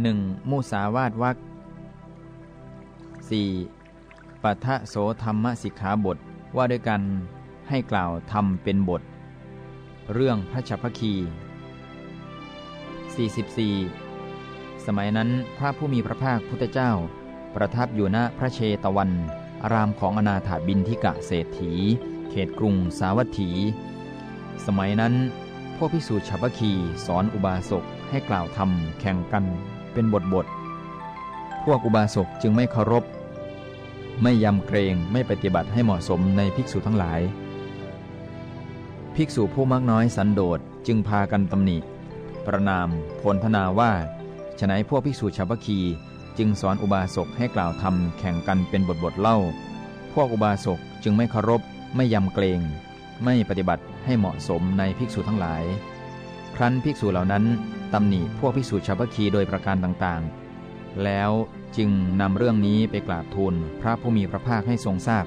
1. มุสาวาทวัก 4. ปัทะโสธรรมสิกขาบทว่าด้วยกันให้กล่าวทำเป็นบท เรื่องพระชัพคี 44 สมัยนั้นพระผู้มีพระภาคพุทธเจ้า ประทับอยู่ณพระเชตวัน อารามของอนาถาบินทิกะเศรษฐี เขตกรุงสาวัตถี สมัยนั้น พวกพิสูจน์ฉัพคีสอนอุบาสกให้กล่าวธรรมแข่งกัน เป็นบทบท พวกอุบาสกจึงไม่เคารพ ไม่ยำเกรงไม่ปฏิบัติให้เหมาะสมในภิกษุทั้งหลาย ภิกษุผู้มักน้อยสันโดษจึงพากันตำหนิ ประนามพลทนาว่าฉนัยพวกภิกษุชาวพคีจึงสอนอุบาสกให้กล่าวธรรมแข่งกันเป็นบทบทเล่า พวกอุบาสกจึงไม่เคารพ ไม่ยำเกรง ไม่ปฏิบัติให้เหมาะสมในภิกษุทั้งหลาย ครั้นภิกษุเหล่านั้น ตำหนิพวกภิกษุชาวพคีโดยประการต่างๆ แล้วจึงนำเรื่องนี้ไปกราบทูลพระผู้มีพระภาคให้ทรงทราบพ